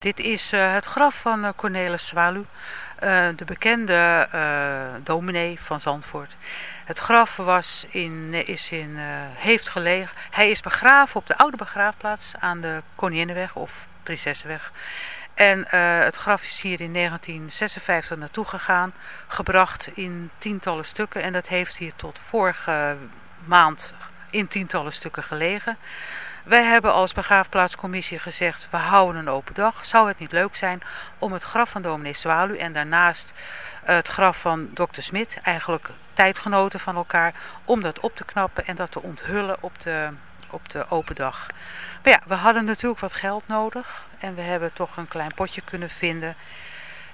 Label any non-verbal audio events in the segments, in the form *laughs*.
Dit is uh, het graf van uh, Cornelis Zwalu, uh, de bekende dominee van Zandvoort. Het graf was in, is in, heeft gelegen. Hij is begraven op de oude begraafplaats aan de Koninginnenweg of Prinsessenweg. En het graf is hier in 1956 naartoe gegaan, gebracht in tientallen stukken. En dat heeft hier tot vorige maand in tientallen stukken gelegen. Wij hebben als begraafplaatscommissie gezegd, we houden een open dag. Zou het niet leuk zijn om het graf van dominee Zwalu en daarnaast het graf van dokter Smit, eigenlijk tijdgenoten van elkaar, om dat op te knappen en dat te onthullen op de, op de open dag. Maar ja, we hadden natuurlijk wat geld nodig en we hebben toch een klein potje kunnen vinden.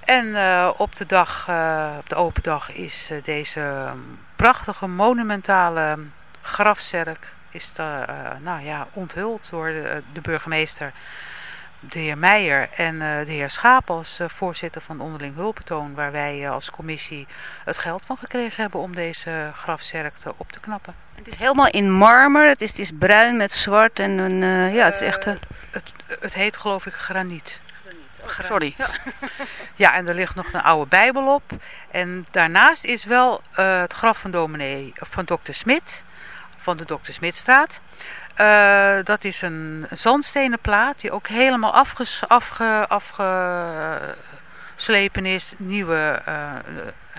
En uh, op de dag, uh, op de open dag is deze prachtige monumentale grafzerk is de, uh, nou ja, onthuld door de, de, burgemeester, de heer Meijer en uh, de heer Schaap als voorzitter van onderling hulpbetoon, waar wij als commissie het geld van gekregen hebben om deze grafzerk te, op te knappen. Het is helemaal in marmer, het is, het is bruin met zwart en een, ja, het is echt... Het, het heet geloof ik graniet. Oh, sorry. Ja. *laughs* ja, en er ligt nog een oude bijbel op. En daarnaast is wel het graf van dominee, van dokter Smit van de Dr. Smitstraat. Uh, dat is een zandstenen plaat die ook helemaal afges, afge, afgeslepen is. Nieuwe uh,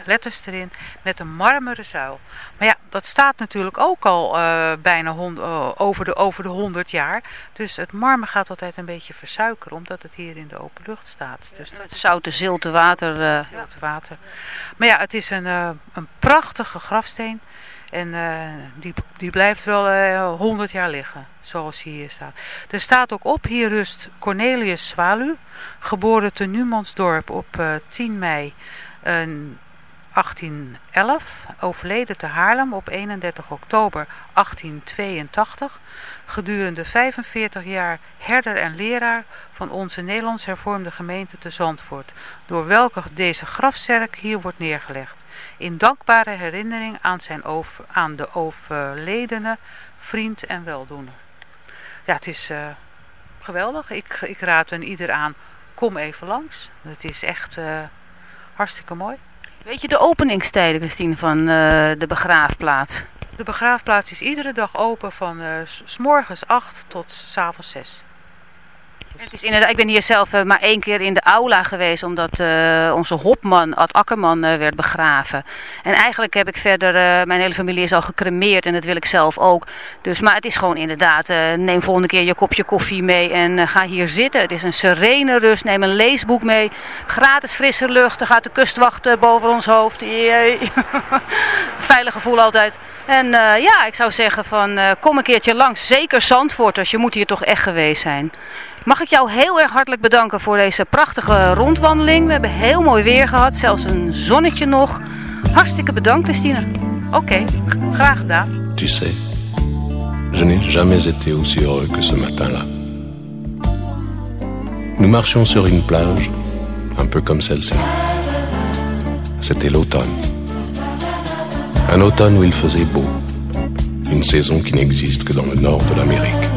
letters erin met een marmeren zuil. Maar ja, dat staat natuurlijk ook al uh, bijna hond, over, de, over de 100 jaar. Dus het marmer gaat altijd een beetje versuikeren omdat het hier in de open lucht staat. Dus het zoute zilte water. Zilte water. Maar ja, het is een, een prachtige grafsteen. En uh, die, die blijft wel uh, 100 jaar liggen, zoals hier staat. Er staat ook op, hier rust Cornelius Swalu, geboren te Numansdorp op uh, 10 mei 1811, overleden te Haarlem op 31 oktober 1882, gedurende 45 jaar herder en leraar van onze Nederlands hervormde gemeente te Zandvoort, door welke deze grafzerk hier wordt neergelegd in dankbare herinnering aan, zijn over, aan de overledene vriend en weldoener. Ja, het is uh, geweldig. Ik, ik raad een ieder aan, kom even langs. Het is echt uh, hartstikke mooi. Weet je de openingstijden, Christine, van uh, de begraafplaats? De begraafplaats is iedere dag open van s morgens 8 tot s avonds 6. Het is ik ben hier zelf uh, maar één keer in de aula geweest, omdat uh, onze hopman, Ad Akkerman, uh, werd begraven. En eigenlijk heb ik verder, mijn hele familie is al gecremeerd en dat wil ik zelf ook. Dus, maar het is gewoon inderdaad, neem volgende keer je kopje koffie mee en ga hier zitten. Het is een serene rust, neem een leesboek mee. Gratis frisse lucht, er gaat de kustwacht boven ons hoofd. *laughs* Veilig gevoel altijd. En ja, ik zou zeggen van, kom een keertje langs. Zeker Zandvoorters, je moet hier toch echt geweest zijn. Mag ik jou heel erg hartelijk bedanken voor deze prachtige rondwandeling. We hebben heel mooi weer gehad, zelfs een zonnetje nog. Hartstikke bedankt, Christine. Oké, okay, graag gedaan. Tu sais, je n'ai jamais été aussi heureux que ce matin-là. Nous marchions sur une plage, un peu comme celle-ci. C'était l'automne. Un automne où il faisait beau. Une saison qui n'existe que dans le nord de l'Amérique.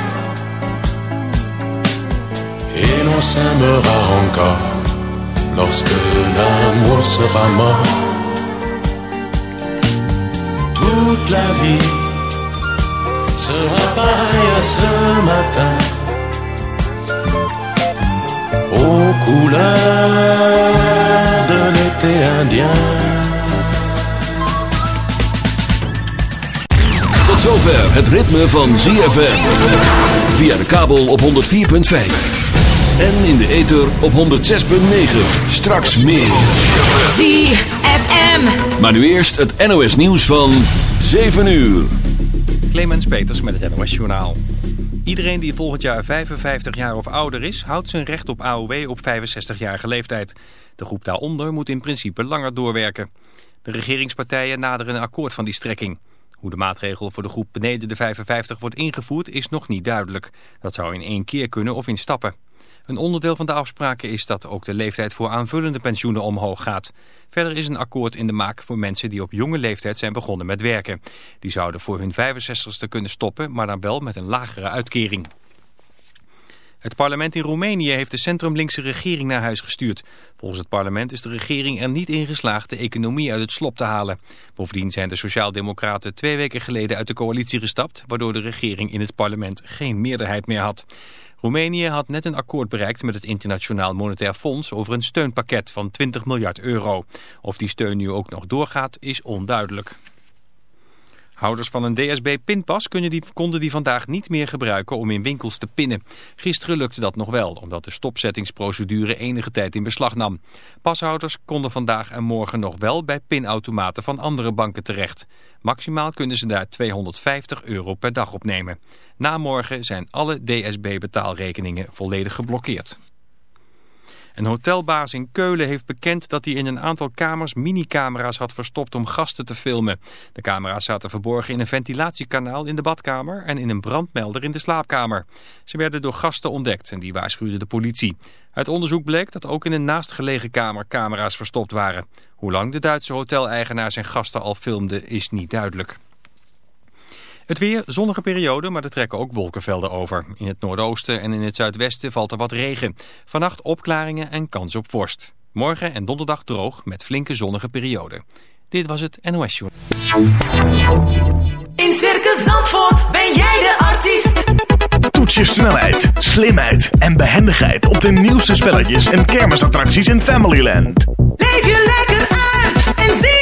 et l'on s'aimera encore lorsque l'amour sera mort. Toute la vie sera pareille à ce matin aux couleurs de l'été indien. Tot zover het ritme van ZFM. Via de kabel op 104.5. En in de ether op 106.9. Straks meer. ZFM. Maar nu eerst het NOS nieuws van 7 uur. Clemens Peters met het NOS Journaal. Iedereen die volgend jaar 55 jaar of ouder is, houdt zijn recht op AOW op 65-jarige leeftijd. De groep daaronder moet in principe langer doorwerken. De regeringspartijen naderen een akkoord van die strekking. Hoe de maatregel voor de groep beneden de 55 wordt ingevoerd is nog niet duidelijk. Dat zou in één keer kunnen of in stappen. Een onderdeel van de afspraken is dat ook de leeftijd voor aanvullende pensioenen omhoog gaat. Verder is een akkoord in de maak voor mensen die op jonge leeftijd zijn begonnen met werken. Die zouden voor hun 65ste kunnen stoppen, maar dan wel met een lagere uitkering. Het parlement in Roemenië heeft de centrumlinkse regering naar huis gestuurd. Volgens het parlement is de regering er niet in geslaagd de economie uit het slop te halen. Bovendien zijn de sociaaldemocraten twee weken geleden uit de coalitie gestapt... waardoor de regering in het parlement geen meerderheid meer had. Roemenië had net een akkoord bereikt met het Internationaal Monetair Fonds over een steunpakket van 20 miljard euro. Of die steun nu ook nog doorgaat is onduidelijk. Houders van een DSB-pinpas konden die vandaag niet meer gebruiken om in winkels te pinnen. Gisteren lukte dat nog wel, omdat de stopzettingsprocedure enige tijd in beslag nam. Pashouders konden vandaag en morgen nog wel bij pinautomaten van andere banken terecht. Maximaal kunnen ze daar 250 euro per dag opnemen. Na morgen zijn alle DSB-betaalrekeningen volledig geblokkeerd. Een hotelbaas in Keulen heeft bekend dat hij in een aantal kamers minicamera's had verstopt om gasten te filmen. De camera's zaten verborgen in een ventilatiekanaal in de badkamer en in een brandmelder in de slaapkamer. Ze werden door gasten ontdekt en die waarschuwden de politie. Uit onderzoek bleek dat ook in een naastgelegen kamer camera's verstopt waren. Hoe lang de Duitse hoteleigenaar zijn gasten al filmde is niet duidelijk. Het weer, zonnige periode, maar er trekken ook wolkenvelden over. In het noordoosten en in het zuidwesten valt er wat regen. Vannacht opklaringen en kans op vorst. Morgen en donderdag droog met flinke zonnige periode. Dit was het NOS Show. In Circus Zandvoort ben jij de artiest. Toets je snelheid, slimheid en behendigheid op de nieuwste spelletjes en kermisattracties in Familyland. Leef je lekker uit en zie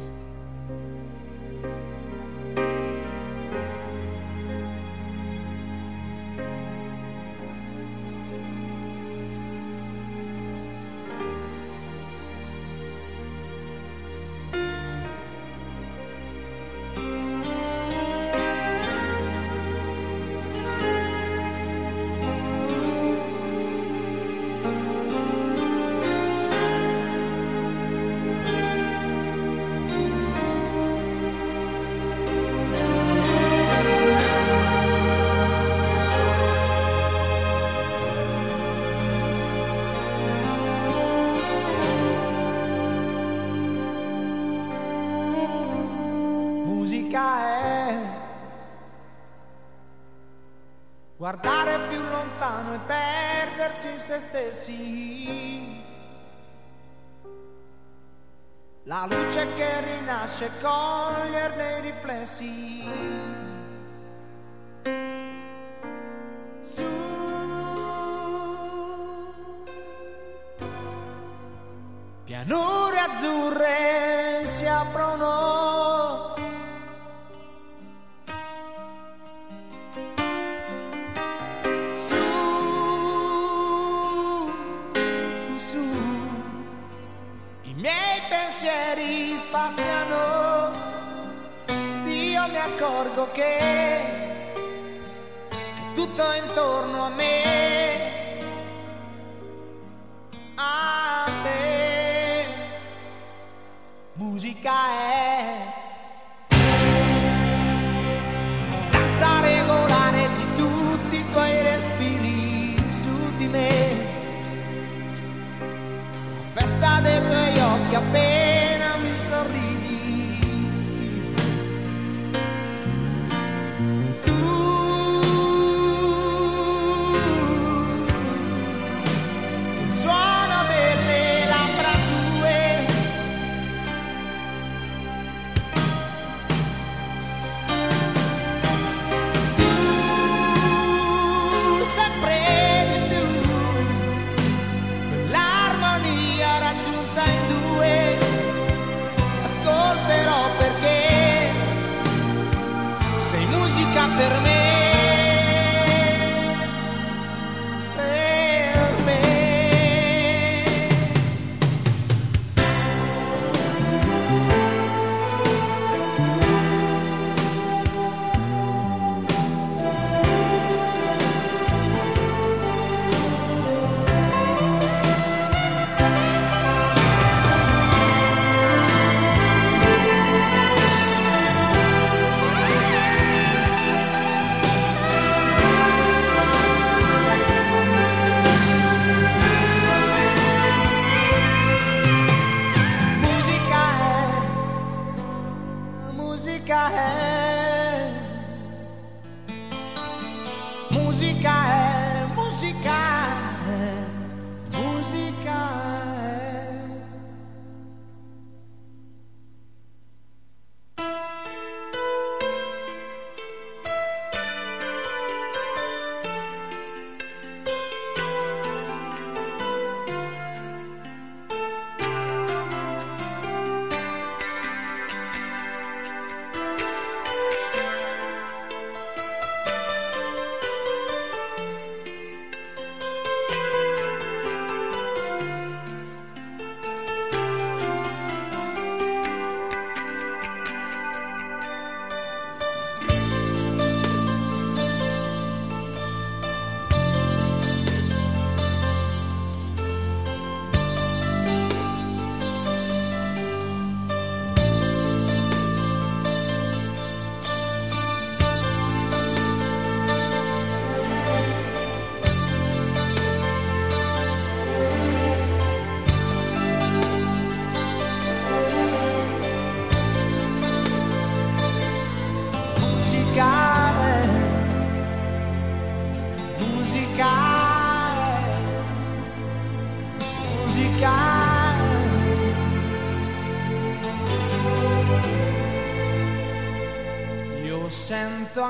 accorgo che, tutto intorno a me, a me, musica è. Danza regolare di tutti i tuoi respiri su di me, festa dei tuoi occhi appena mi sorride.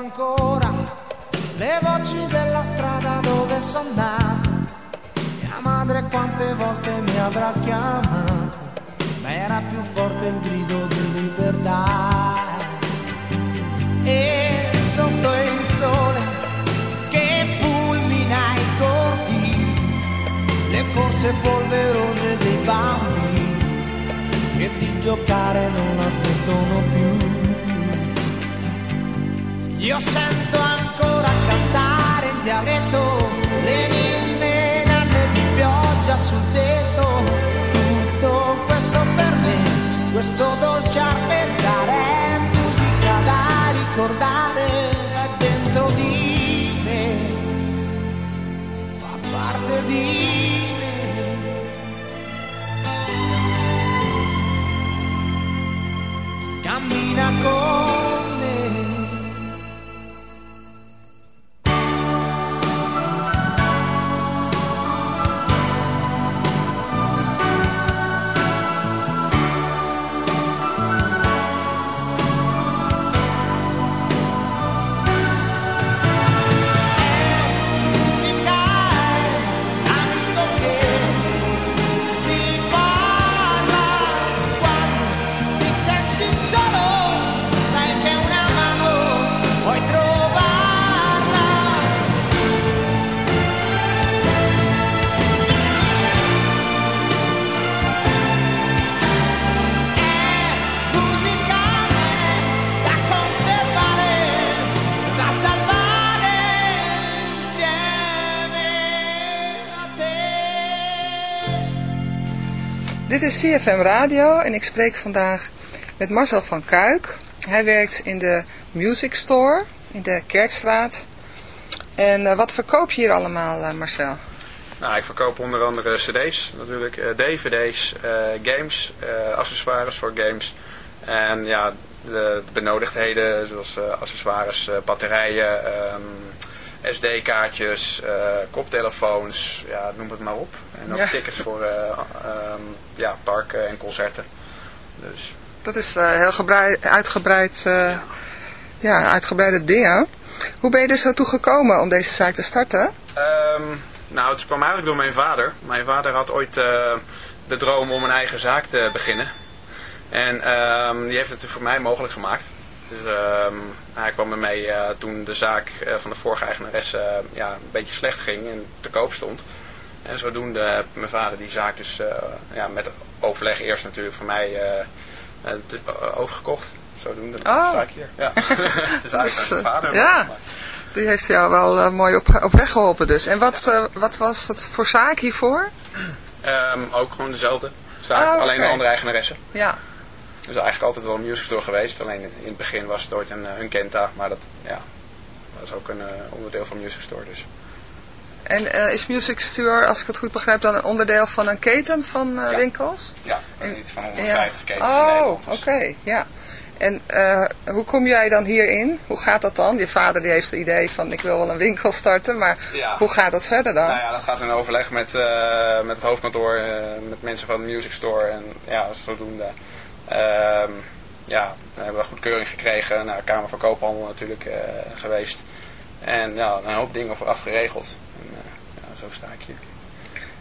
Ancora le voci della strada dove sono nato mia madre quante volte mi avrà chiamato ma era più forte il grido di libertà e sotto il sole che fulmina i corti, le corse polverose dei bambini che di giocare non la smettono più. Io sento ancora cantare in dialetto le ninne nanne di pioggia sul tetto, tutto questo per me, questo dolce arpeggiare è musica da ricordare è dentro di me, fa parte di me. Cammina con Dit is CFM Radio en ik spreek vandaag met Marcel van Kuik. Hij werkt in de Music Store in de Kerkstraat. En eh, wat verkoop je hier allemaal, eh, Marcel? Nou, ik verkoop onder andere cd's natuurlijk, eh, dvd's, games, accessoires voor games. En ja, de, de benodigdheden zoals accessoires, batterijen, ehm, SD-kaartjes, eh, koptelefoons, ja, noem het maar op. En ook Ja. tickets voor eh, ehm, ja, parken en concerten. Dus Dat is eh, heel gebreid, uitgebreid, eh, ja, uitgebreide dingen. Hoe ben je er zo toe gekomen om deze zaak te starten? Ehm, nou, het kwam eigenlijk door mijn vader. Mijn vader had ooit de droom om een eigen zaak te beginnen. En ehm, die heeft het voor mij mogelijk gemaakt. Dus ehm, hij kwam ermee eh, toen de zaak eh, van de vorige eigenares eh, ja, een beetje slecht ging en te koop stond. En zodoende heeft mijn vader die zaak dus ja, met overleg eerst natuurlijk voor mij overgekocht. Zodoende Oh. sta ik hier. Ja. *laughs* het is eigenlijk mijn eh, vader. ja. maar- Die heeft jou wel mooi op, op weg geholpen dus. En wat, wat was dat voor zaak hiervoor? Ehm, ook gewoon dezelfde zaak, Oh, alleen een andere eigenaresse. Ja, Dus eigenlijk altijd wel een music store geweest. Alleen in het begin was het ooit een, eh, een Kenta, maar dat ja, was ook een eh, onderdeel van music store. Dus. en eh, is Music Store, als ik het goed begrijp, dan een onderdeel van een keten van eh, Ja. winkels? Ja, En- iets van 150 ketens in Oh, Nederland. oké, dus- ja. En eh, hoe kom jij dan hierin? Hoe gaat dat dan? Je vader die heeft het idee van ik wil wel een winkel starten, maar Ja. hoe gaat dat verder dan? Nou ja, dat gaat in overleg met, eh, met het hoofdkantoor, eh, met mensen van de music store en ja, zodoende. Ehm ja, we hebben we goedkeuring gekregen naar de Kamer van Koophandel natuurlijk eh, geweest. En ja, een hoop dingen vooraf geregeld. En, eh, ja, zo sta ik hier.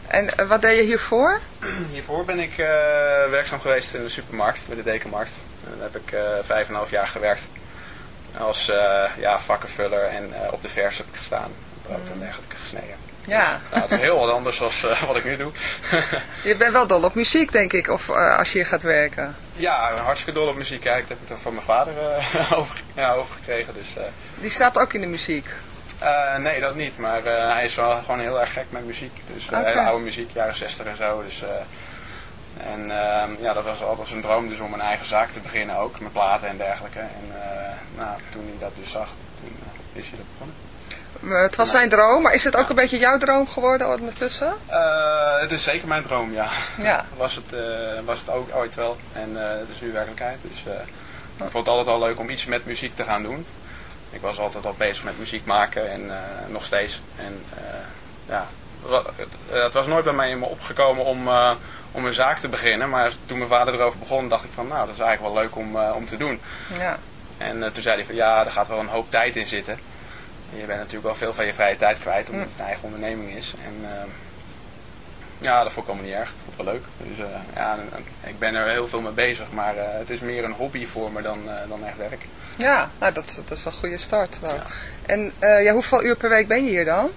En eh, wat deed je hiervoor? *clears throat* Hiervoor ben ik werkzaam geweest in de supermarkt, bij de Dekenmarkt. En daar heb ik vijf en een half jaar gewerkt. Als ja, vakkenvuller en op de vers heb ik gestaan. Brood en dergelijke gesneden. Ja, Nou, het is heel wat anders dan wat ik nu doe. *laughs* je bent wel dol op muziek denk ik, of als je hier gaat werken. Ja, hartstikke dol op muziek. Ja, ik heb het van mijn vader eh, *laughs* over, ja, overgekregen. Dus, eh, Die staat ook in de muziek. eh, nee, dat niet. Maar hij is wel gewoon heel erg gek met muziek. Dus hele oude muziek, jaren 60 en zo. Dus, en ehm, ja, dat was altijd zijn droom dus om een eigen zaak te beginnen ook. Met platen en dergelijke. En nou, toen hij dat dus zag, toen is hij dat begonnen. Maar Het was zijn droom, maar is het ook een beetje jouw droom geworden ondertussen? Eh, het is zeker mijn droom, ja. Ja. *laughs* Was het, eh, was het ook ooit wel. En eh, het is nu werkelijkheid. Dus eh, ik vond het altijd al leuk om iets met muziek te gaan doen. Ik was altijd al bezig met muziek maken en eh, nog steeds. En eh, ja, het, eh, was nooit bij mij in me opgekomen om, eh, om een zaak te beginnen. Maar toen mijn vader erover begon, dacht ik van nou, dat is eigenlijk wel leuk om, eh, om te doen. Ja. En eh, toen zei hij van ja, er gaat wel een hoop tijd in zitten. Je bent natuurlijk wel veel van je vrije tijd kwijt, omdat het een eigen onderneming is. En eh, ja, dat vond ik allemaal niet erg. Ik vond het wel leuk. Dus eh, ja, ik ben er heel veel mee bezig, maar eh, het is meer een hobby voor me dan, eh, dan echt werk. Ja, nou, dat, dat is een goede start. En ja, hoeveel uur per week ben je hier dan?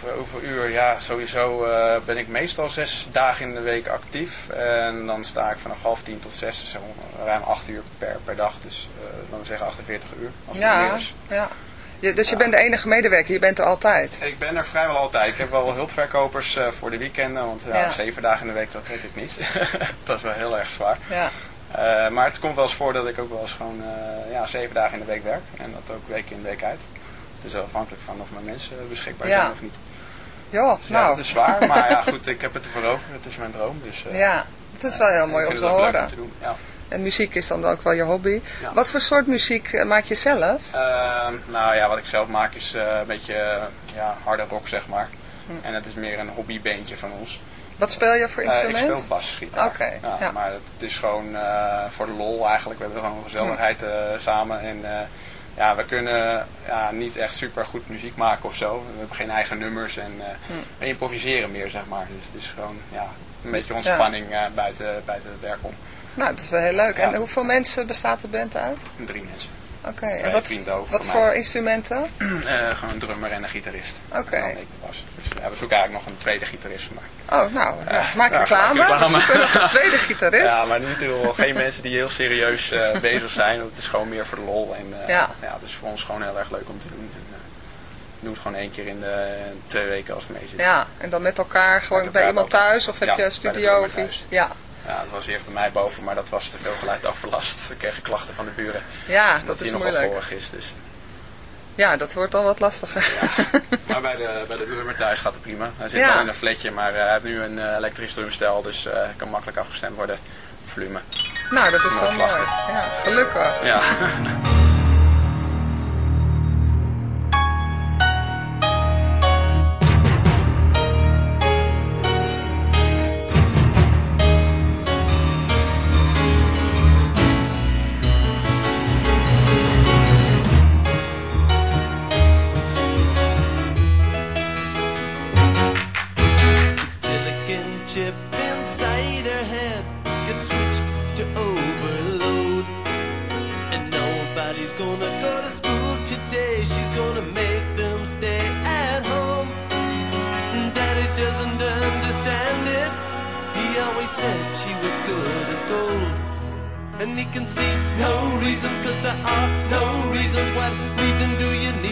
Voor hoeveel uur? Ja, sowieso ben ik meestal zes dagen in de week actief. En dan sta ik vanaf half tien tot zes, dus ruim acht uur per, per dag. Dus eh laten we zeggen 48 uur, als het meer Ja, is. ja. Je, dus je bent de enige medewerker, je bent er altijd. Ik ben er vrijwel altijd. Ik heb wel hulpverkopers eh, voor de weekenden, want ja, Ja. zeven dagen in de week, dat trek ik niet. *laughs* dat is wel heel erg zwaar. Ja. Eh, maar het komt wel eens voor dat ik ook wel eens gewoon eh, ja, zeven dagen in de week werk. En dat ook week in, week uit. Het is wel afhankelijk van of mijn mensen beschikbaar zijn of niet. Ja, Dus ja, nou. het is zwaar, maar ja, *laughs* goed, ik heb het ervoor over. Het is mijn droom. Dus, Ja, het is wel heel mooi om te horen. te doen. Ja. En muziek is dan ook wel je hobby. Ja. Wat voor soort muziek eh, maak je zelf? Ehm, nou ja, wat ik zelf maak is eh, een beetje eh, ja, harde rock, zeg maar. Hm. En het is meer een hobbybeentje van ons. Wat speel je voor Eh, ik instrument? speel basgitaar. Oké, ja, ja. Maar het is gewoon eh, voor de lol eigenlijk. We hebben gewoon gezelligheid eh, samen. En eh, ja, we kunnen ja, niet echt super goed muziek maken of zo. We hebben geen eigen nummers en eh, Hm. we improviseren meer, zeg maar. Dus het is gewoon ja, een beetje ontspanning eh, buiten, buiten het werk om. Nou, dat is wel heel leuk. En hoeveel mensen bestaat de band uit? Drie mensen. Oké, en wat, wat voor mij. instrumenten? *clears throat* Eh, gewoon een drummer en een gitarist. Oké. Ik de bas. Dus ja, we zoeken eigenlijk nog een tweede gitarist mij. Oh, nou, ja, maak reclame. We zoeken nog een tweede gitarist. *laughs* Ja, maar niet wel geen mensen die heel serieus eh, *laughs* bezig zijn. Het is gewoon meer voor de lol. En Ja. ja. het is voor ons gewoon heel erg leuk om te doen. En, we doen het gewoon één keer in de twee weken als het mee zit. Ja, en dan met elkaar gewoon Met bij iemand thuis of heb je een studio of iets? Ja, Ja, dat was eerst bij mij boven, maar dat was te veel geluid overlast. We kregen klachten van de buren. ja dat is moeilijk. vorig is. Dus. Ja, dat wordt al wat lastiger. Maar bij de, bij de drummer thuis gaat het prima. Hij zit Ja. wel in een flatje, maar eh, hij heeft nu een eh, elektrisch drumstel, dus hij kan makkelijk afgestemd worden. Volume. nou, dat is wel mooi. Ja, gelukkig. Ja. *laughs* nobody's gonna go to school today. She's gonna make them stay at home. Daddy doesn't understand it. He always said she was good as gold. And he can see no reasons, cause there are no reasons. What reason do you need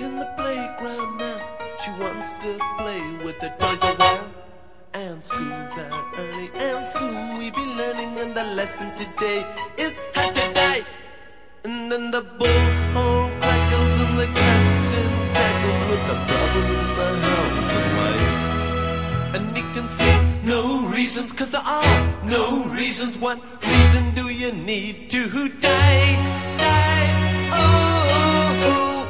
in the playground now. She wants to play with the toys around. And school's out early, and soon we be learning. And the lesson today is how to die. And then the bullhorn crackles, and the captain tackles with the problems in the house and wife. And he can see no reasons, cause there are no reasons. What reason do you need to die?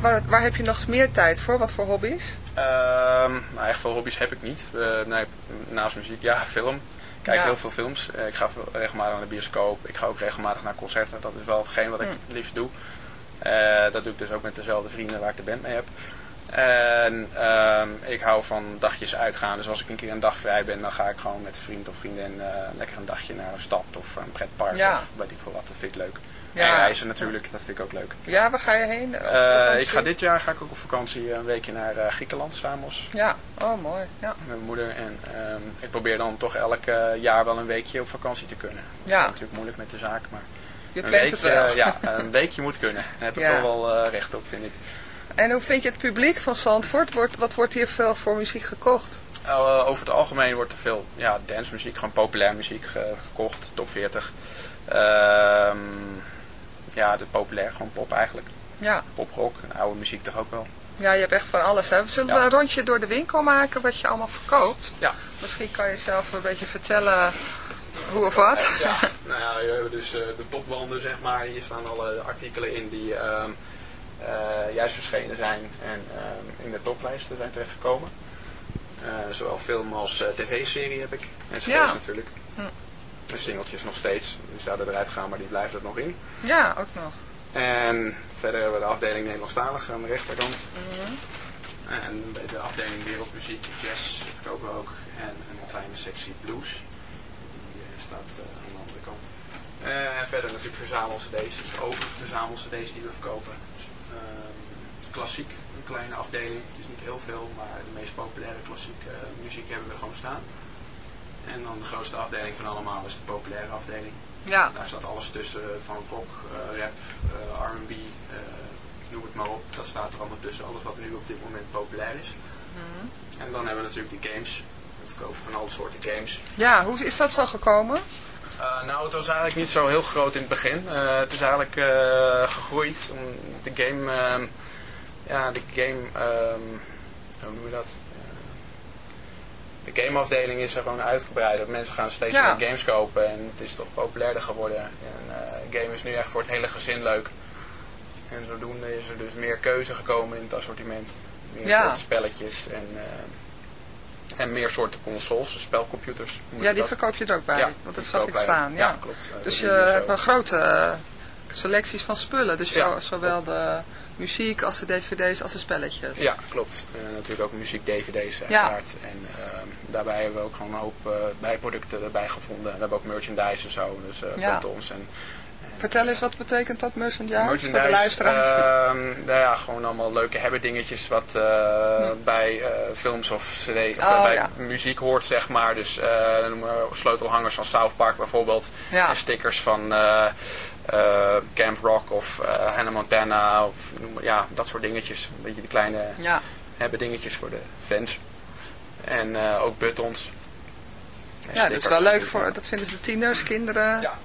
waar, waar heb je nog meer tijd voor? Wat voor hobby's? Ehm, nou, echt veel hobby's heb ik niet. Eh, nee, naast muziek, ja, film. Ik kijk Ja. heel veel films. Eh, ik ga regelmatig naar de bioscoop. Ik ga ook regelmatig naar concerten. Dat is wel hetgeen wat ik Hm. het liefst doe. Eh, dat doe ik dus ook met dezelfde vrienden waar ik de band mee heb. En ehm, ik hou van dagjes uitgaan. Dus als ik een keer een dag vrij ben, dan ga ik gewoon met een vriend of vriendin eh, lekker een dagje naar een stad of een pretpark Ja. of weet ik veel wat. Dat vind ik leuk. Ja. En reizen natuurlijk, dat vind ik ook leuk. Ja, waar ga je heen? Eh, ik ga dit jaar ga ik ook op vakantie een weekje naar eh, Griekenland, Samos. Ja, oh mooi. Ja. Met mijn moeder. En ehm, ik probeer dan toch elk eh, jaar wel een weekje op vakantie te kunnen. Dat Ja. is natuurlijk moeilijk met de zaak, maar Je een plant het weekje, wel. Ja, een weekje moet kunnen. Daar heb ik toch wel eh, recht op, vind ik. En hoe vind je het publiek van Zandvoort? Wordt, wat wordt hier veel voor muziek gekocht? Uh, over het algemeen wordt er veel ja, dancemuziek, gewoon populair muziek ge- gekocht, top 40. Ehm, ja, de populair, gewoon pop eigenlijk. Ja. Poprock, en oude muziek toch ook wel. Ja, je hebt echt van alles. Hè? Zullen we een rondje door de winkel maken wat je allemaal verkoopt? Ja. Misschien kan je zelf een beetje vertellen hoe of wat. Ja, *laughs* nou ja, we hebben dus eh, de topwanden, zeg maar. Hier staan alle artikelen in die ehm, eh, juist verschenen zijn en ehm, in de toplijsten zijn terechtgekomen. Eh, zowel film als eh, tv-serie heb ik. En cd's Ja. natuurlijk. Hm. De singeltjes nog steeds. Die zouden eruit gaan, maar die blijven er nog in. Ja, ook nog. En verder hebben we de afdeling Nederlandstalig aan de rechterkant. Mhm. En bij de afdeling Wereldmuziek, jazz verkopen we ook. En een kleine sectie blues. Die eh, staat eh, aan de andere kant. Eh, en verder natuurlijk verzamel-cd's. Dus over verzamel-cd's die we verkopen. Ehm, klassiek, een kleine afdeling. Het is niet heel veel, maar de meest populaire klassieke eh, muziek hebben we gewoon staan. En dan de grootste afdeling van allemaal is de populaire afdeling. Ja. Daar staat alles tussen eh, van rock, eh, rap, R&B, noem het maar op. Dat staat er allemaal tussen, alles wat nu op dit moment populair is. Mhm. En dan hebben we natuurlijk de games. We verkopen van alle soorten games. Ja, hoe is dat zo gekomen? Nou, het was eigenlijk niet zo heel groot in het begin. Het is eigenlijk gegroeid. Om de game, uh, ja, de game, um, hoe noem je dat? de gameafdeling is er gewoon uitgebreid. Mensen gaan steeds Ja. meer games kopen en het is toch populairder geworden. En game is nu echt voor het hele gezin leuk. En zodoende is er dus meer keuze gekomen in het assortiment. Meer Ja. soorten spelletjes en, en meer soorten consoles, dus spelcomputers. Ja, die dat. verkoop je er ook bij. Ja, want dat zag ik staan. Ja, klopt. Eh, Dus je hebt een grote eh, selecties van spullen. Dus zowel de muziek als de dvd's als de spelletjes. Ja, klopt. En natuurlijk ook muziek, dvd's Ja. En ehm, daarbij hebben we ook gewoon een hoop eh, bijproducten erbij gevonden. We hebben ook merchandise en zo, dus eh Ja. foto's en Vertel eens, wat betekent dat merchandise, voor de merchandise. luisteraars? ehm, nou ja, gewoon allemaal leuke hebben dingetjes wat eh, bij eh, films of cd of Oh, bij ja. muziek hoort, zeg maar. Dus eh, sleutelhangers van South Park bijvoorbeeld. Ja. En stickers van eh, eh, Camp Rock of eh, Hannah Montana. Of, ja, dat soort dingetjes. Een beetje die kleine ja. hebben dingetjes voor de fans. En eh, ook buttons. En ja, dat is wel leuk voor, dat vinden de tieners, kinderen, Ja,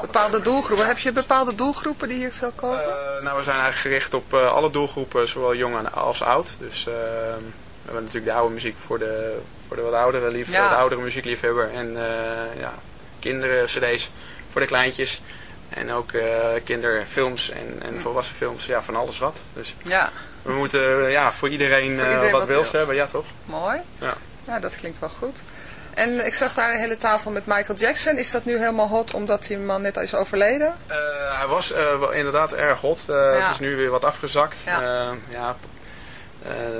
bepaalde doelgroepen. Heb je bepaalde doelgroepen die hier veel kopen? Eh, nou, we zijn eigenlijk gericht op eh, alle doelgroepen, zowel jong als oud. Dus eh, we hebben natuurlijk de oude muziek voor de, voor de wat oudere, lief, Ja. de oudere muziekliefhebber. En ja, kinderen, cd's voor de kleintjes. En ook kinderfilms en, en volwassen films, ja, van alles wat. Dus ja, we moeten ja, voor iedereen, Voor iedereen wat, wat wils wils. hebben, ja toch? mooi. Ja. Ja, dat klinkt wel goed. En ik zag daar een hele tafel met Michael Jackson. Is dat nu helemaal hot omdat die man net is overleden? Eh, hij was eh, inderdaad erg hot. Eh, Ja. Het is nu weer wat afgezakt. Ja. Ja.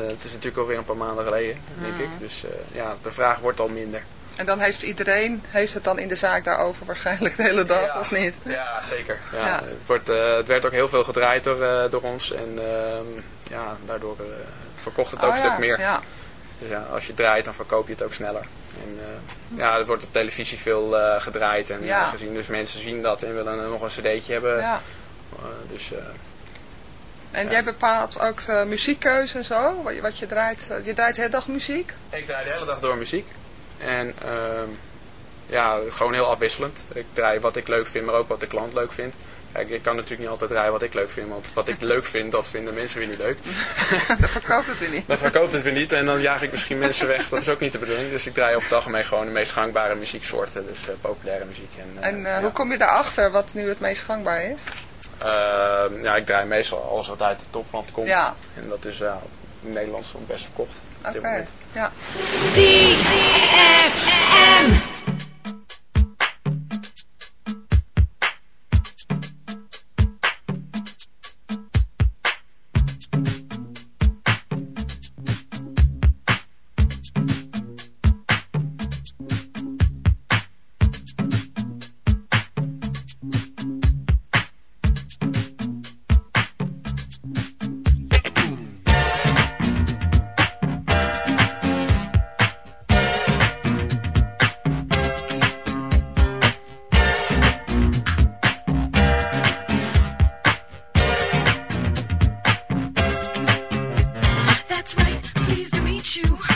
het is natuurlijk alweer een paar maanden geleden, denk Mhm. ik. Dus eh, ja, de vraag wordt al minder. En dan heeft iedereen, heeft het dan in de zaak daarover waarschijnlijk de hele dag, Ja. of niet? Ja, zeker. Ja, Ja. Het, wordt, het werd ook heel veel gedraaid door, door ons. En ehm, ja, daardoor verkocht het ook Oh een ja, stuk meer. Ja. Dus ja, als je draait, dan verkoop je het ook sneller. En eh, ja, het wordt op televisie veel eh, gedraaid en Ja. gezien. Dus mensen zien dat en willen nog een cd'tje hebben. ja. Eh, dus En jij bepaalt ook de muziekkeuze en zo, wat je, wat je draait. Je draait de hele dag muziek? Ik draai de hele dag door muziek. En ehm, ja, gewoon heel afwisselend. Ik draai wat ik leuk vind, maar ook wat de klant leuk vindt. Kijk, ik kan natuurlijk niet altijd draaien wat ik leuk vind, want wat ik *laughs* leuk vind, dat vinden mensen weer niet leuk. *laughs* Dan verkoopt het weer niet. Dan verkoopt het weer niet en dan jaag ik misschien mensen weg. Dat is ook niet de bedoeling. Dus ik draai over het algemeen gewoon de meest gangbare muzieksoorten, dus eh, populaire muziek. En, eh, En eh, ja. hoe kom je daarachter wat nu het meest gangbaar is? Ehm, ja, ik draai meestal alles wat uit de topland komt. Ja. En dat is in Nederland gewoon best verkocht op dit Oké, moment. ja. need you.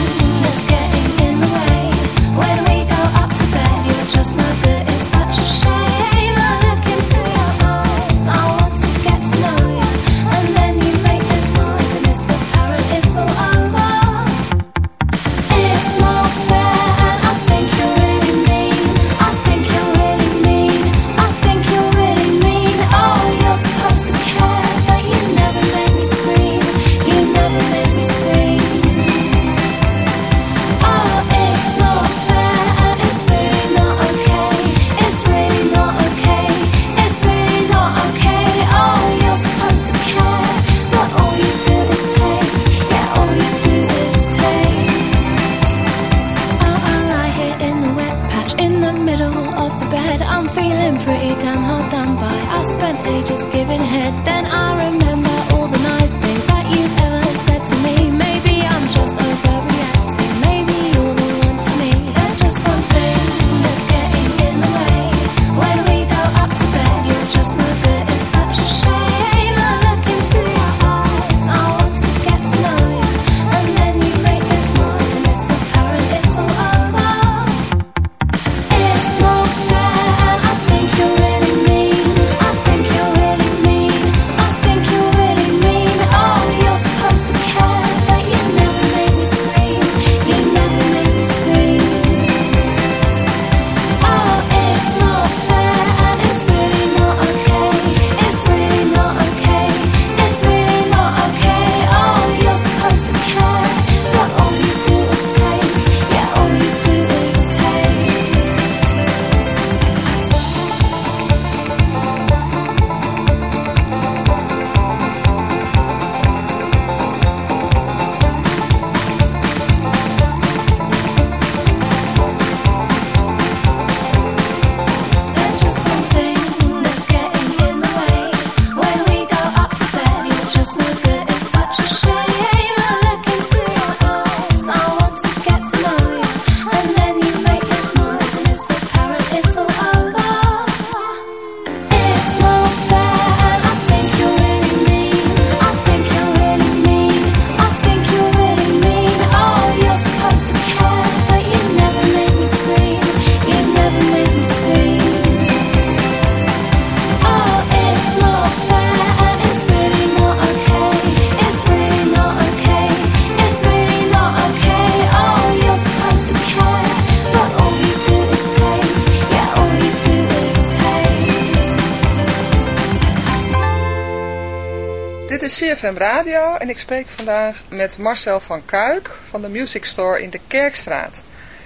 CFM Radio en ik spreek vandaag met Marcel van Kuik van de Music Store in de Kerkstraat.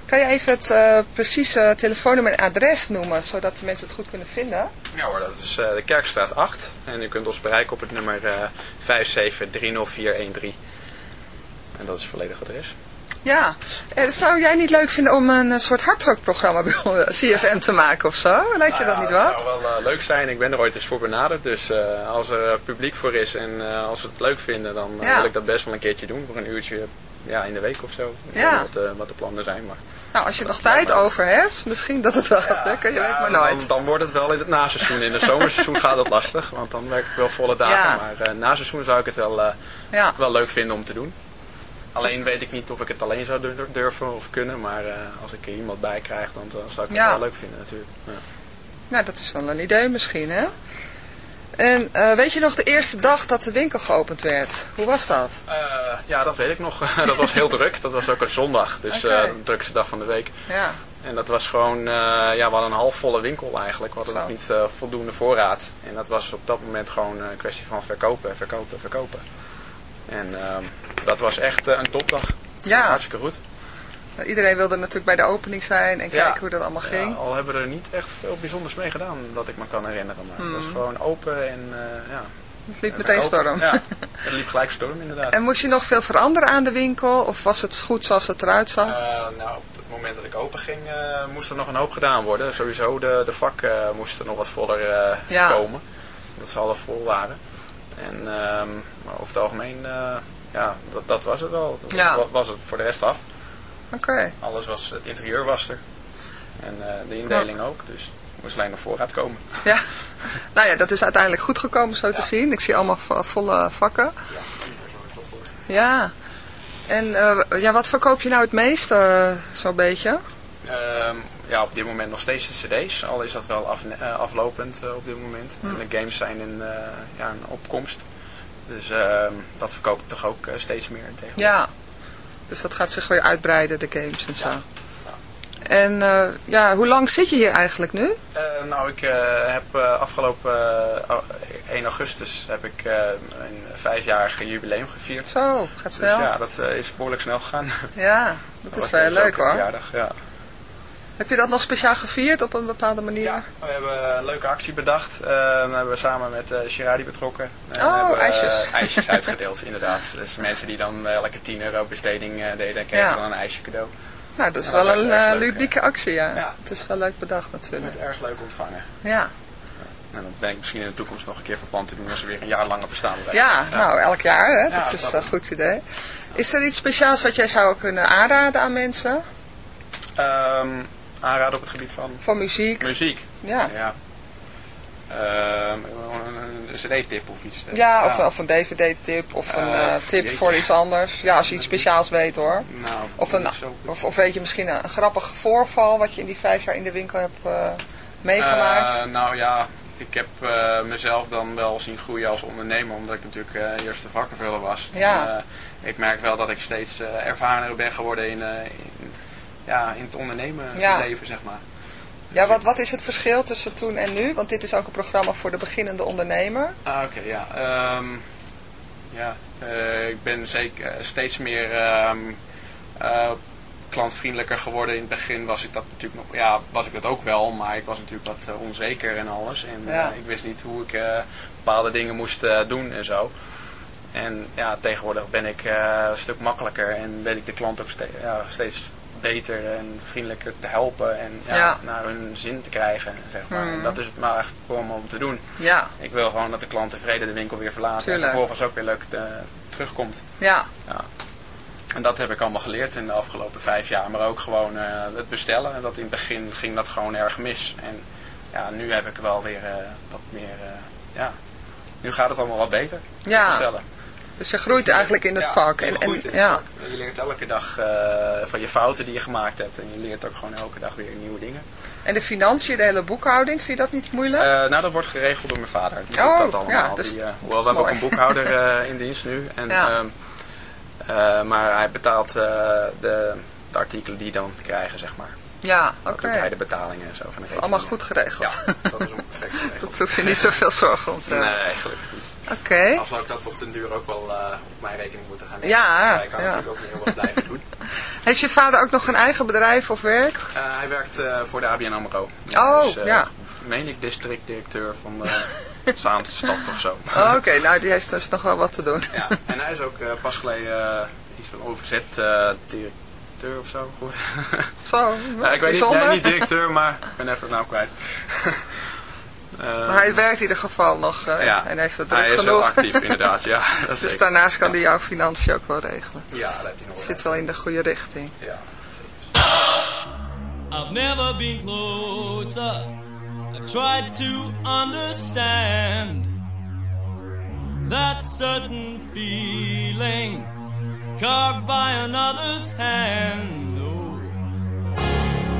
Kan je even het eh, precieze telefoonnummer en adres noemen, zodat de mensen het goed kunnen vinden? Ja hoor, dat is eh, de Kerkstraat 8. En u kunt ons bereiken op het nummer eh 5730413. En dat is het volledige adres. Ja, eh, zou jij niet leuk vinden om een eh, soort hardrockprogramma bij *laughs* CFM te maken of zo? Lijkt je Nou dat ja, niet wat? Het zou wel eh, leuk zijn. Ik ben er ooit eens voor benaderd. Dus als er publiek voor is en als ze het leuk vinden, dan Ja. wil ik dat best wel een keertje doen. Voor een uurtje ja, in de week of zo. Ik Ja. wat, wat de plannen zijn. Maar Nou, als je nog tijd over hebt, misschien dat het wel gaat lukken, je weet maar nooit. Dan, dan wordt het wel in het naseizoen. In het zomerseizoen gaat het lastig. Want dan werk ik wel volle dagen. Maar uh, naseizoen zou ik het wel, wel leuk vinden om te doen. Alleen weet ik niet of ik het alleen zou dur- durven of kunnen. Maar eh, als ik er iemand bij krijg, dan, dan zou ik het Ja. wel leuk vinden natuurlijk. Ja. Nou, dat is wel een idee misschien, hè? En eh, weet je nog de eerste dag dat de winkel geopend werd? Hoe was dat? Eh, ja, dat weet ik nog. *laughs* dat was heel druk. Dat was ook een zondag. Dus de drukste dag van de week. Ja. En dat was gewoon, ja, we hadden een halfvolle winkel eigenlijk. We hadden nog niet voldoende voorraad. En dat was op dat moment gewoon een kwestie van verkopen, verkopen, verkopen. En ehm, dat was echt eh, een topdag. Ja. Hartstikke goed. Iedereen wilde natuurlijk bij de opening zijn en Ja. kijken hoe dat allemaal ging. Ja, al hebben we er niet echt veel bijzonders mee gedaan, dat ik me kan herinneren. Maar het was Hmm. gewoon open en eh, ja. Het liep En meteen storm. Ja, het liep gelijk storm inderdaad. En moest je nog veel veranderen aan de winkel? Of was het goed zoals het eruit zag? Eh, nou, op het moment dat ik open ging, moest er nog een hoop gedaan worden. Sowieso, de, de vakken moesten nog wat voller Ja. komen. Dat ze alle vol waren. En, maar over het algemeen, eh, ja, dat, dat was het wel. Dat Ja. wa- was het voor de rest af. Oké. Alles was, het interieur was er. En eh, de indeling ook. Dus er moest alleen nog voorraad komen. Ja. Nou ja, dat is uiteindelijk goed gekomen zo te zien. Ik zie allemaal vo- volle vakken. Ja. En eh, ja, wat verkoop je nou het meest, eh, zo'n beetje? Ehm, ja, op dit moment nog steeds de cd's. Al is dat wel af, eh, aflopend eh, op dit moment. En de games zijn in eh, ja, een opkomst. Dus ehm, dat verkoop ik toch ook steeds meer tegenwoordig. Ja. Dus dat gaat zich weer uitbreiden, de games en zo. En ja, hoe lang zit je hier eigenlijk nu? Nou, ik heb afgelopen eh, 1 augustus heb ik een vijfjarige jubileum gevierd. Zo, gaat snel. Dus ja, dat is behoorlijk snel gegaan. Ja, *laughs* dat is wel leuk hoor. verjaardag, ja. Heb je dat nog speciaal gevierd op een bepaalde manier? We hebben een leuke actie bedacht. Eh dan hebben we samen met Shiradi betrokken. En Oh, hebben we, ijsjes. eh, ijsjes *laughs* uitgedeeld, inderdaad. Dus mensen die dan elke 10 euro besteding deden, kregen Ja. dan een ijsje cadeau. Nou, dat is Ja, wel een ludieke actie, ja. Ja. Het is wel leuk bedacht natuurlijk. Wordt erg leuk ontvangen. Ja. En dat ben ik misschien in de toekomst nog een keer van plan te doen als we weer een jaar langer bestaan. Ja, nou, elk jaar, hè. Ja, dat is dat- een goed idee. Is er iets speciaals wat jij zou kunnen aanraden aan mensen? Ehm, aanraden op het gebied van Van muziek? muziek. Ja. ja. Ehm, een cd-tip of iets. eh. Ja, of, een dvd-tip of een Eh, eh, tip jeetje. voor iets anders. Ja, als je iets speciaals weet hoor. Nou, Of, een, of, of weet je misschien een, een grappig voorval wat je in die vijf jaar in de winkel hebt meegemaakt? Nou ja, ik heb mezelf dan wel zien groeien als ondernemer, omdat ik natuurlijk eh eerst de vakkenvuller was. Ja. En, ik merk wel dat ik steeds ervarener ben geworden in, in, ja, in het ondernemen Ja. leven, zeg maar. Ja, wat, wat is het verschil tussen toen en nu? Want dit is ook een programma voor de beginnende ondernemer. Ah, oké, ja. Ehm, ja, eh, ik ben zeker eh, steeds meer ehm, eh, klantvriendelijker geworden. In het begin was ik dat natuurlijk nog, ja, was ik dat ook wel, maar ik was natuurlijk wat onzeker en alles. En Ja. ik wist niet hoe ik bepaalde dingen moest doen en zo. En ja, tegenwoordig ben ik een stuk makkelijker en weet ik de klant ook ja, steeds beter en vriendelijker te helpen en ja, Ja. naar hun zin te krijgen, zeg maar. En dat is het maar eigenlijk om, om te doen. Ja. Ik wil gewoon dat de klant tevreden de winkel weer verlaat Tuurlijk. en vervolgens ook weer leuk eh, terugkomt. Ja. Ja. En dat heb ik allemaal geleerd in de afgelopen vijf jaar. Maar ook gewoon eh, het bestellen. En dat in het begin ging dat gewoon erg mis. En ja, nu heb ik wel weer eh, wat meer... ja, nu gaat het allemaal wat beter. Ja. Bestellen. Dus je groeit eigenlijk in het Ja, vak. En, en, het ja. vak. Je leert elke dag eh, van je fouten die je gemaakt hebt. En je leert ook gewoon elke dag weer nieuwe dingen. en de financiën, de hele boekhouding, vind je dat niet moeilijk? Eh, nou, dat wordt geregeld door mijn vader. Die Oh, doet dat allemaal. ja, dus Die, eh, hoewel, we hebben ook een boekhouder in dienst nu. En, Ja. ehm, eh, maar hij betaalt de, de artikelen die dan te krijgen, zeg maar. ja, oké. doet hij de betalingen en zo van de Dat is allemaal goed geregeld. Ja, dat is ook perfect *laughs* geregeld. Dat hoef je niet zoveel zorgen om te Nee, hebben. eigenlijk niet. Oké. Al zou ik dat op den duur ook wel eh, op mijn rekening moeten gaan nemen. Ja, Maar ik kan ja. natuurlijk ook niet heel wat blijven doen. *laughs* Heeft je vader ook nog een eigen bedrijf of werk? Eh, hij werkt eh, voor de ABN AMRO. Oh, dus, ja. Meen ik districtdirecteur van de *laughs* Zaanstad of zo. Oh, Oké, nou die heeft dus nog wel wat te doen. Ja, en hij is ook pas geleden iets van overzet eh, directeur of zo geworden. Zo, *laughs* Ja, ik weet niet, bijzonder. nee, niet directeur, maar ik ben even het nou kwijt. Eh, Maar hij werkt in ieder geval nog eh, ja, en heeft het druk hij is genoeg. heel actief inderdaad, ja. *laughs* Dat dus zeker. daarnaast kan hij jouw financiën ook wel regelen. Ja, dat heeft hij nog Het zit wel in de goede richting. Ja. I've never been closer. I tried to understand that certain feeling carved by another's hand.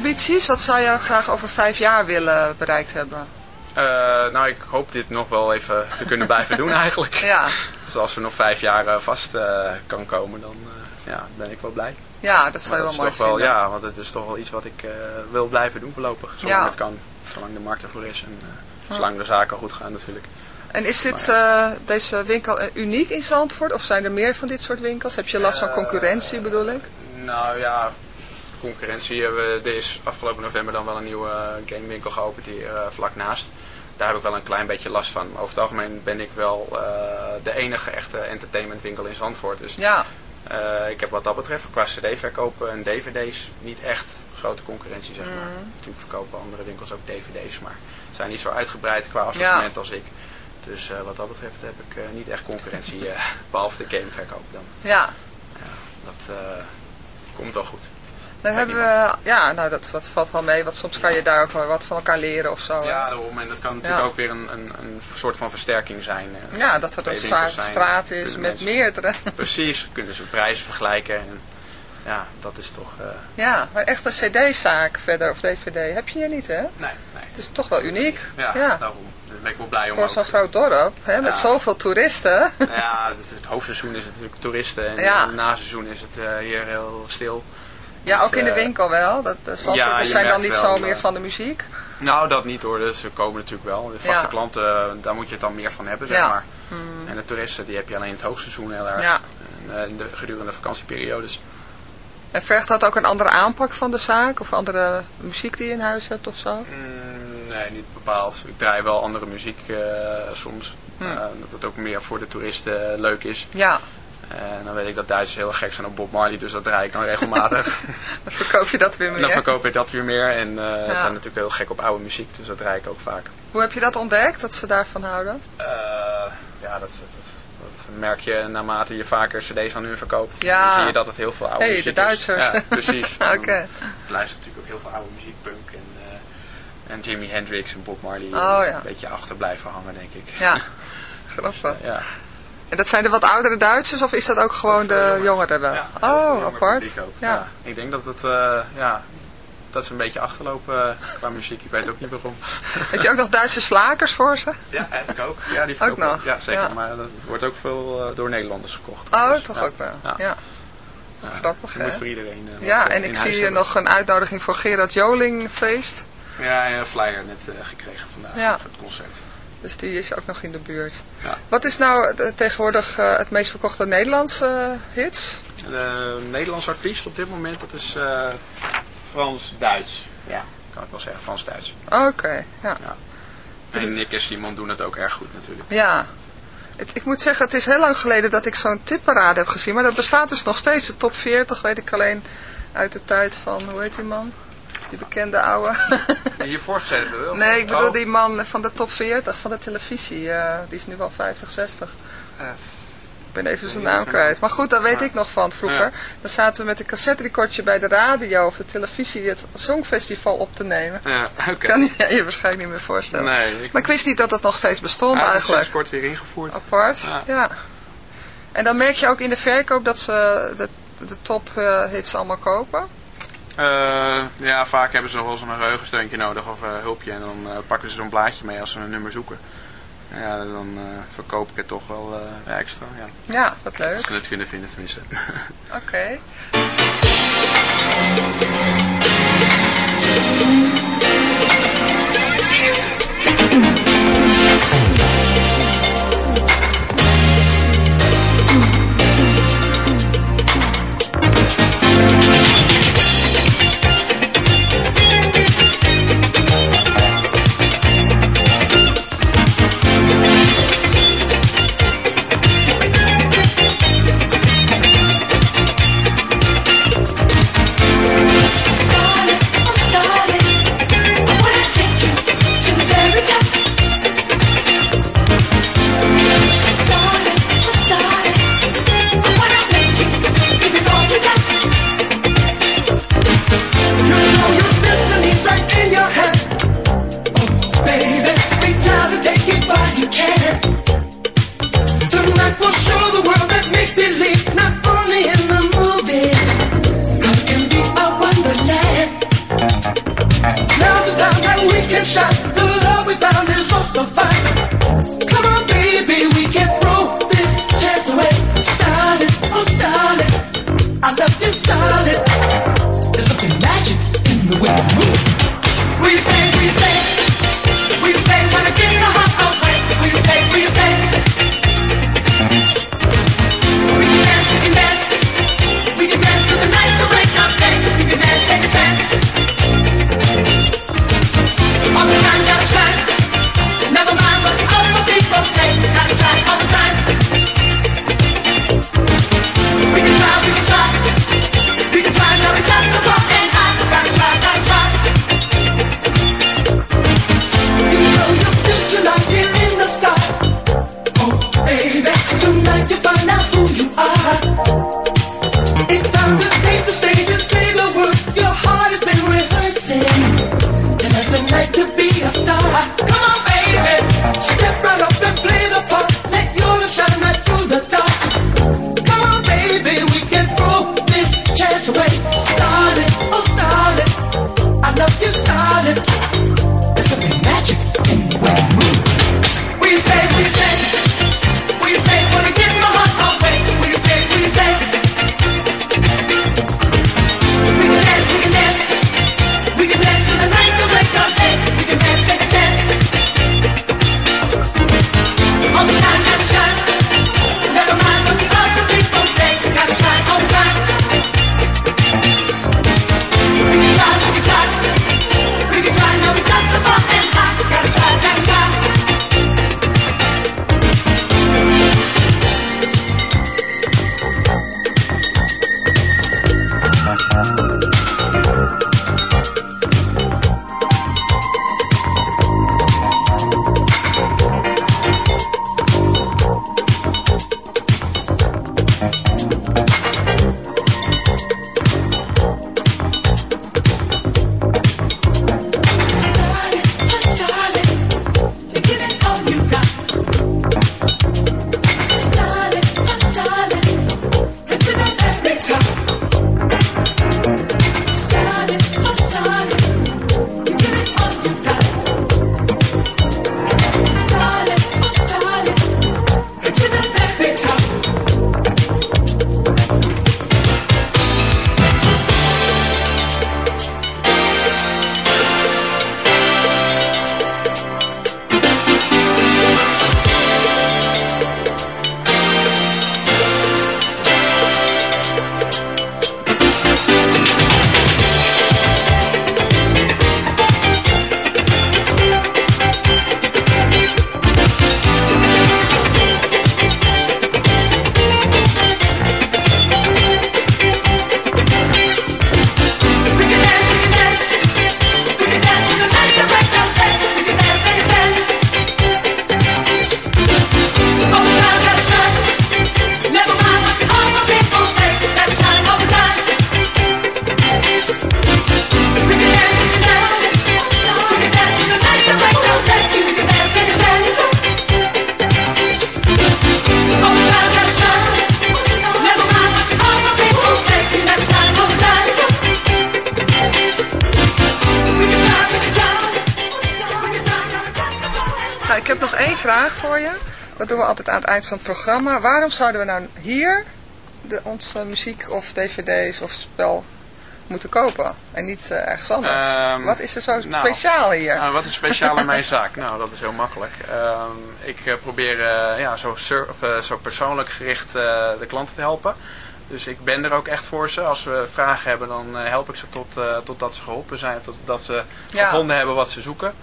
Ambities? Wat zou je graag over vijf jaar willen bereikt hebben? Eh, nou, ik hoop dit nog wel even te kunnen *laughs* blijven doen eigenlijk. Ja. Dus als er nog vijf jaar eh, vast eh, kan komen, dan ja, ben ik wel blij. Ja, dat zou je wel mooi toch wel, vinden. Ja, want het is toch wel iets wat ik wil blijven doen voorlopig. Zolang Ja. het kan. Zolang de markt ervoor is en zolang de zaken goed gaan natuurlijk. En is dit, deze winkel uniek in Zandvoort? Of zijn er meer van dit soort winkels? Heb je last van concurrentie bedoel ik? Nou ja, concurrentie. hebben we- Er is afgelopen november dan wel een nieuwe eh, gamewinkel geopend hier eh, vlak naast. Daar heb ik wel een klein beetje last van. Maar over het algemeen ben ik wel eh, de enige echte entertainmentwinkel in Zandvoort. Dus Ja. ik heb wat dat betreft qua cd-verkopen en dvd's niet echt grote concurrentie zeg maar. Mhm. Natuurlijk verkopen andere winkels ook dvd's, maar zijn niet zo uitgebreid qua assortiment als ik. Dus wat dat betreft heb ik niet echt concurrentie, eh, *laughs* behalve de gameverkoop dan. Ja. Dat eh, komt wel goed. Dan hebben we, ja, nou dat, dat valt wel mee, want soms kan je daar ook wel wat van elkaar leren of zo. Ja, daarom. En dat kan natuurlijk Ja. ook weer een, een, een soort van versterking zijn. Ja, dat Twee een straat, straat is met mensen- meerdere. *laughs* Precies, kunnen ze prijzen vergelijken. En, ja, dat is toch... eh, Ja, maar echt een cd-zaak verder, of dvd, heb je hier niet, hè? nee, nee. Het is toch wel uniek. Ja, Ja. daarom. Daar ben ik wel blij om Voor zo'n groot dorp, hè, met zoveel toeristen. Ja, het, het hoofdseizoen is het natuurlijk toeristen. En Ja. het naseizoen is het eh, hier heel stil. Ja, Dus, ook in de eh, winkel wel. Dat, de ja, je zijn dan niet wel, zo meer eh, van de muziek. Nou, dat niet hoor. Dus ze komen natuurlijk wel. De vaste Ja. klanten, eh, daar moet je het dan meer van hebben, zeg Ja. maar. Hmm. En de toeristen, die heb je alleen in het hoogseizoen heel erg. Ja. En, eh, in de, gedurende de vakantieperiodes. En vergt dat ook een andere aanpak van de zaak? Of andere muziek die je in huis hebt of zo? Mm, nee, niet bepaald. Ik draai wel andere muziek eh, soms. Hm. Eh, dat het ook meer voor de toeristen eh, leuk is. Ja. En dan weet ik dat Duitsers heel gek zijn op Bob Marley, dus dat draai ik dan regelmatig. *laughs* Dan verkoop je dat weer meer. dan verkoop ik dat weer meer. En eh, ze zijn natuurlijk heel gek op oude muziek, dus dat draai ik ook vaak. Hoe heb je dat ontdekt, dat ze daarvan houden? Eh, ja, dat, dat, dat merk je naarmate je vaker cd's aan hun verkoopt. Ja. Dan zie je dat het heel veel oude Hey, muziek de Duitsers. is. Ja, precies. *laughs* Oké. Ik luister natuurlijk ook heel veel oude muziek, punk en, eh, en Jimi Hendrix en Bob Marley. Oh, ja. Een beetje achter blijven hangen, denk ik. Ja, *laughs* grappig. Ja. En dat zijn de wat oudere Duitsers of is dat ook gewoon de jongeren wel? oh, apart. Ja. Ik denk dat het, eh, ja, dat ze een beetje achterlopen eh, qua muziek. Ik weet ook niet waarom. *laughs* Heb je ook nog Duitse slakers voor ze? Ja, heb ik ook. Ja, die Ook nog? Ja, zeker. Ja. Maar dat wordt ook veel eh, door Nederlanders gekocht. Oh, Dus, toch ja. ook wel. Ja. Ja. Grappig, hè? voor iedereen eh, Ja, eh, en ik zie hier nog een uitnodiging voor Gerard Joling feest. Ja, een flyer net eh, gekregen vandaag voor het concert. Dus die is ook nog in de buurt. Ja. Wat is nou de- tegenwoordig eh, het meest verkochte Nederlandse eh, hits? De Nederlandse artiest op dit moment, dat is eh, Frans-Duits. Ja, kan ik wel zeggen, Frans-Duits. Oké, ja. En Nick en Simon doen het ook erg goed natuurlijk. Ja. Het- ik moet zeggen, het is heel lang geleden dat ik zo'n tipparade heb gezien. Maar dat bestaat dus nog steeds. De top 40 weet ik alleen uit de tijd van, hoe heet die man? Die bekende ouwe. Hiervoor gezet hebben we wel. nee, ik bedoel Oh. die man van de top 40 van de televisie. eh, die is nu al 50, 60. Eh, Ik ben even zijn naam kwijt. Maar goed, dat weet Ja. ik nog van vroeger. Ja. Dan zaten we met een cassette-recordje bij de radio of de televisie het Songfestival op te nemen. Ja, oké. Kan je je waarschijnlijk niet meer voorstellen. Nee, ik- Maar ik wist niet dat het nog steeds bestond Ja, dat is eigenlijk. kort weer ingevoerd. Apart, Ja. ja. En dan merk je ook in de verkoop dat ze de, de top eh, hits allemaal kopen. Eh, ja, vaak hebben ze nog wel eens een geheugensteuntje nodig of eh, hulpje. En dan eh, pakken ze zo'n blaadje mee als ze een nummer zoeken. Ja, dan verkoop ik het toch wel extra. Ja. Ja, wat leuk. Als ze het kunnen vinden tenminste. *laughs* Oké. Aan het eind van het programma. Waarom zouden we nou hier de, onze muziek of dvd's of spel moeten kopen? En niet eh, ergens anders? Ehm, Wat is er zo nou, speciaal hier? Nou, wat is speciaal in mijn *laughs* zaak? Nou, dat is heel makkelijk. Ehm, ik eh, probeer eh, ja, zo, zo persoonlijk gericht de klanten te helpen. Dus ik ben er ook echt voor ze. Als we vragen hebben, dan help ik ze tot, totdat ze geholpen zijn. Totdat ze Ja. gevonden hebben wat ze zoeken.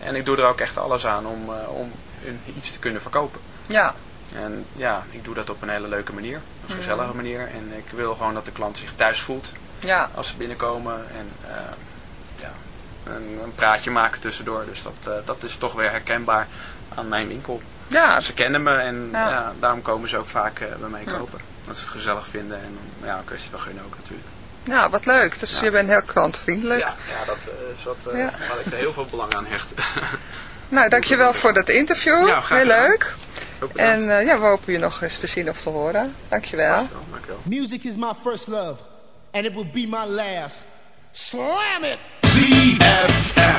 En ik doe er ook echt alles aan om, om hun iets te kunnen verkopen. Ja. En ja, ik doe dat op een hele leuke manier. Een Mhm. gezellige manier. En ik wil gewoon dat de klant zich thuis voelt. Ja. Als ze binnenkomen. En eh, ja, een, een praatje maken tussendoor. Dus dat, eh, dat is toch weer herkenbaar aan mijn winkel. Ja. Ze kennen me en Ja. ja. daarom komen ze ook vaak eh, bij mij kopen. Dat ze het gezellig vinden en ja, een kwestie van gunnen ook natuurlijk. Ja, wat leuk. Dus Ja. je bent heel klantvriendelijk. Ja, ja dat is wat Ja. waar ik er heel veel belang aan hecht. *laughs* Nou, dankjewel voor dat interview. Ja, graag heel leuk. En eh, ja, we hopen je nog eens te zien of te horen. Dankjewel. Music is my first love, and it will be my last. Slam it! ZFM.